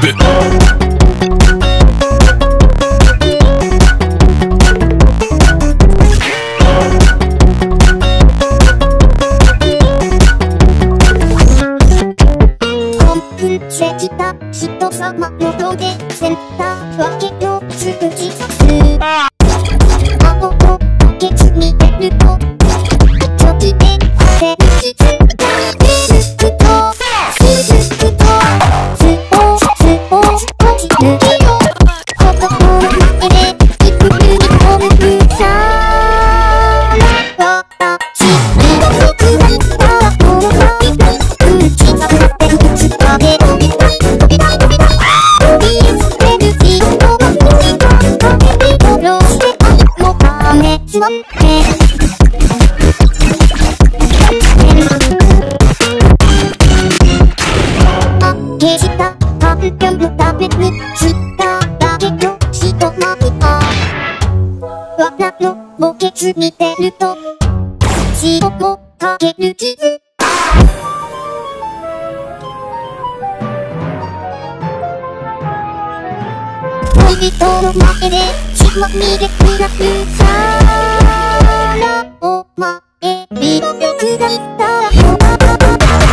Drop it.「コンプせきた人様のどでセンター分けよつくちさす」「あおとかけつみてると」「ちょきであれるきつ」「すすくためつまんであけしたパンピョンのためにつっただけど人まみあわらの墓穴見てると血をもかける傷恋人の前で血まみれくらくさ